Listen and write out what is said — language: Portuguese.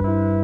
Música